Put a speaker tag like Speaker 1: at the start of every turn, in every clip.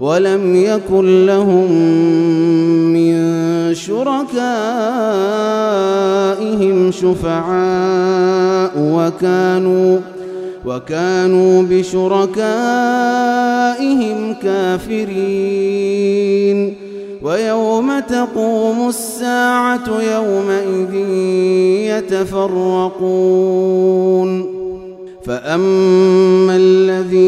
Speaker 1: ولم يكن لهم من شركائهم شفعاء وكانوا وكانوا بشركائهم كافرين. ويوم تقوم الساعة يومئذ يتفرقون. فأما الذين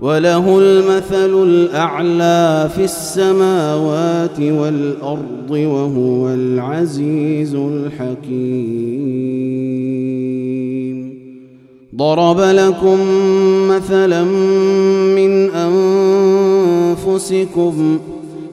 Speaker 1: وله المثل الأعلى في السماوات والأرض وهو العزيز الحكيم. ضرب لكم مثلا من أنفسكم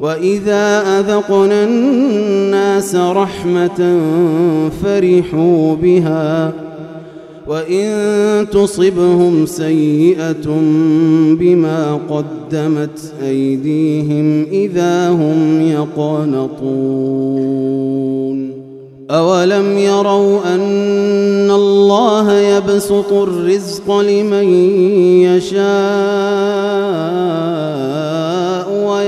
Speaker 1: وإذا أذقنا الناس رحمة فرحوا بها وإن تصبهم سيئة بما قدمت أيديهم إذا هم يقنطون أولم يروا أن الله يبسط الرزق لمن يشاء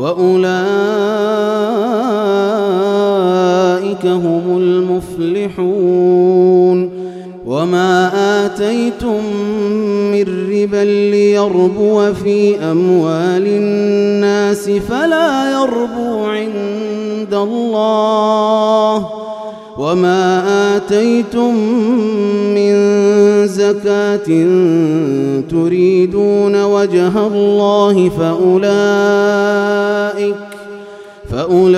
Speaker 1: وأولئك هم المفلحون وما آتيتم من ربا ليربو في أموال الناس فلا يربو عند الله وما آتيتم من زكاة تريدون وجه الله فأولئك فأولئك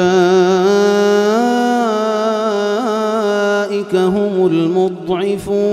Speaker 1: هم المضعفون